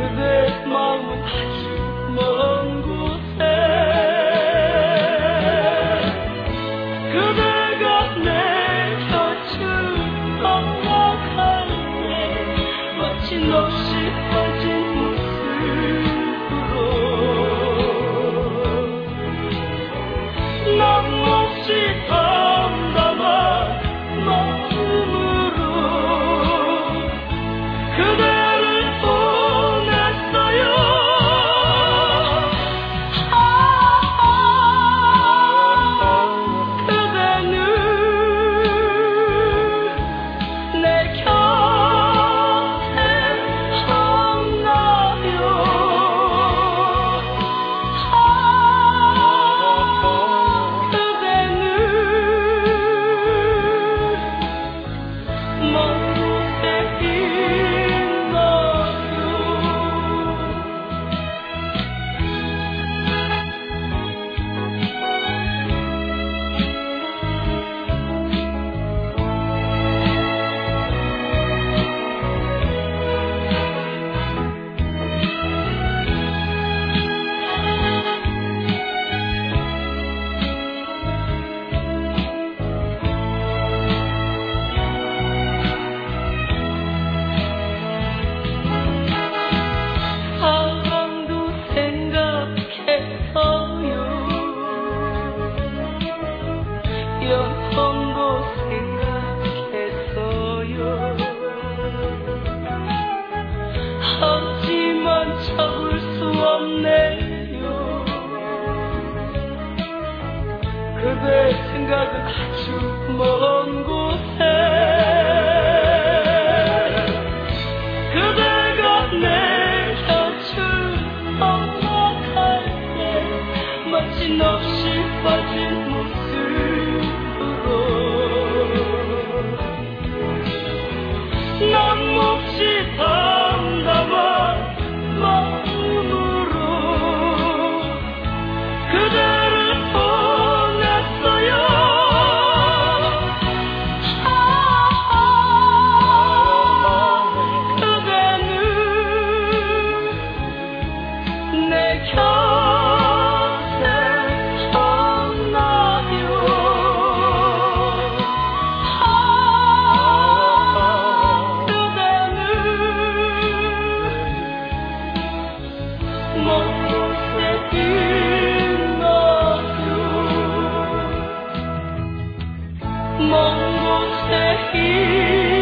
This mom. 그대 생각은 아주 먼 곳에 Mong một sẽ hiểu